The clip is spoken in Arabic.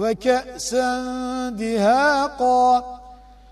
وكأسا دهاقا